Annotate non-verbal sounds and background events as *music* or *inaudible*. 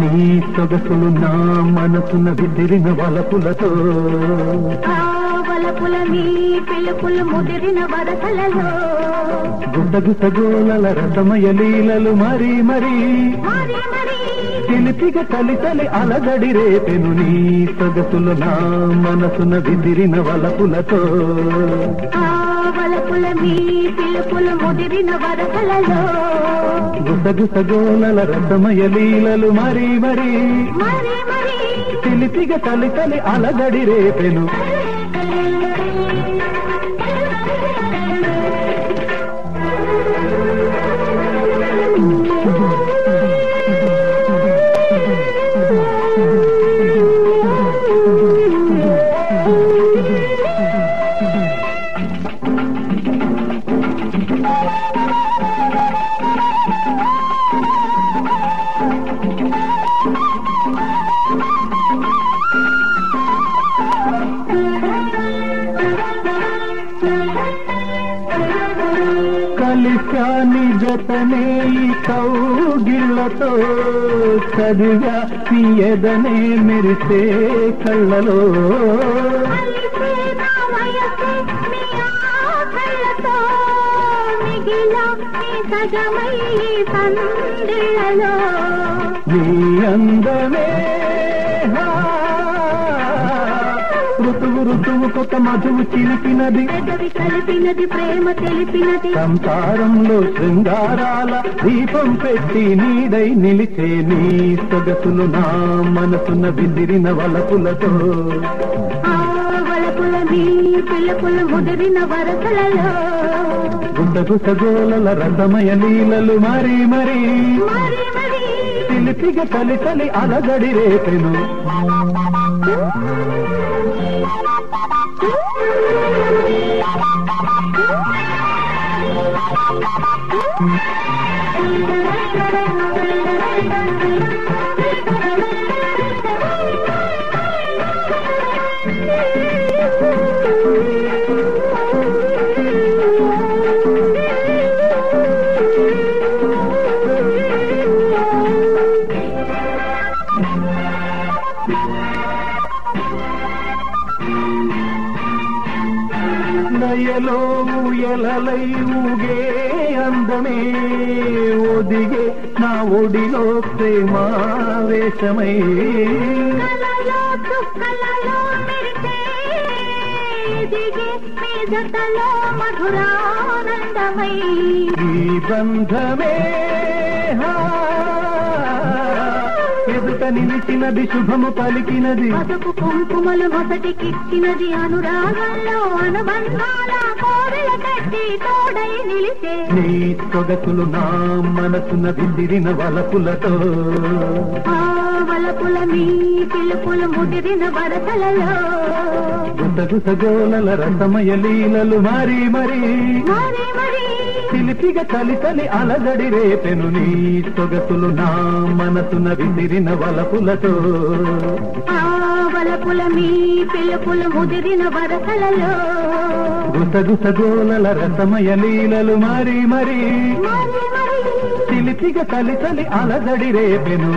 నీ సొగసులు నా మనసున విదిరిన వలపులతో ఆ వలపుల మీ పిలుపులు ముదిరిన వరసలలో. గుడ్డగుసగోలల రసమయ లీలలు మరీ మరీ. చిలిపిగ తలి తలి అలగడి రేపెను నీ సొగసులు నా మనసున విదిరిన వలపులతో. వలపుల మీ పిలుపులు ముదిరిన వరసలలో. గుడ్డగుసగోలల రసమయ లీలలు మరీ మరీ. చిలిపిగ తలి తలి అలగడి రేపెను. కలిశాని జతనే ఈ కౌగిళ్ళతో చదివా తీయదనే మెరిసే కళ్ళలో. మీ సగమై సందిళ్ళలో నీ అందమే ఋతువు ఋతువు కొత్త మధువు చిలిపినది. కలిపినది ప్రేమ తెలిపినది. సంసారంలో శృంగారాల దీపం పెట్టి నీడై నిలిచే నీ సొగసులు నా మనసున విదిరిన వలపులతో. వలపుల మీ పిలుపులు ముదిరిన వరసలలో. గుడ్డకు సగోలల రసమయ లీలలు మరీ మరీ. చిలిపిగ తలి తలి అలగడి రేపెను. నయలో *laughs* ఎలలై ఊగే అందమే ఒదిగే నా ఒడిలో ప్రేమావేశమై. కలలో చుక్కలలో మెరిసే దిగే మీ జతలో నిలిచినది శుభము పలికినది. పసుపు కుంకుమలు మొదటికిచ్చినది అనురాగంలో అనుబంధాల కోవెల కట్టి తోడై నిలిచే. నీ మనసున విసిరిన వలపులతో. ఆ వలపుల మీ పిలుపులు ముదిరిన వరసలలో. గుడ్డకు సగోలల రసమయ లీలలు మరీ మరీ. మరి మరి చిలిపిగ చలి చలి అలగడి రేపెను నీ సొగసులు నా మనసున విసిరిన వలపులతో. వలపుల మీ పిలుపులు ముదిరిన వరసలలో. గుసగుసగోలల రసమయ లీలలు మరీ మరీ. చిలిపిగ చలి చలి అలగడి రేపెను.